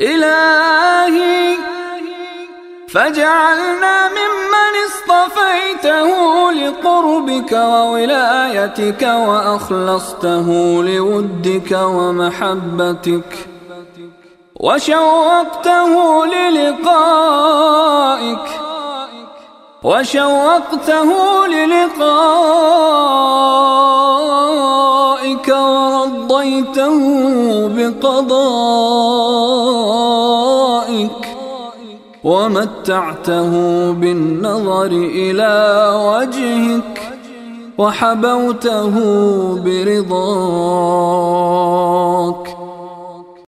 إلهي فاجعلنا ممن اصطفيته لقربك وولايتك وأخلصته لودك ومحبتك وشوقته للقائك وشوقته للقائك. ورضيته بقضائك ومتعته بالنظر إلى وجهك وحبوته برضاك